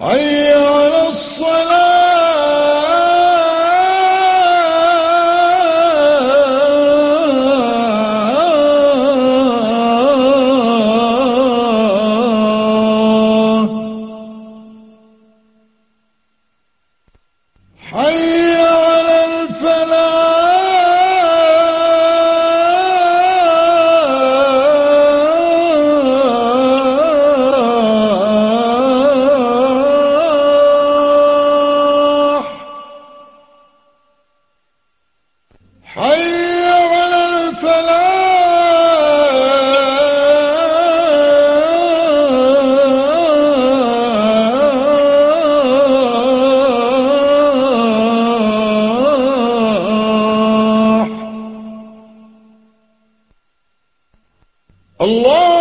حي على الصلاة. حي حي على الفلاح الله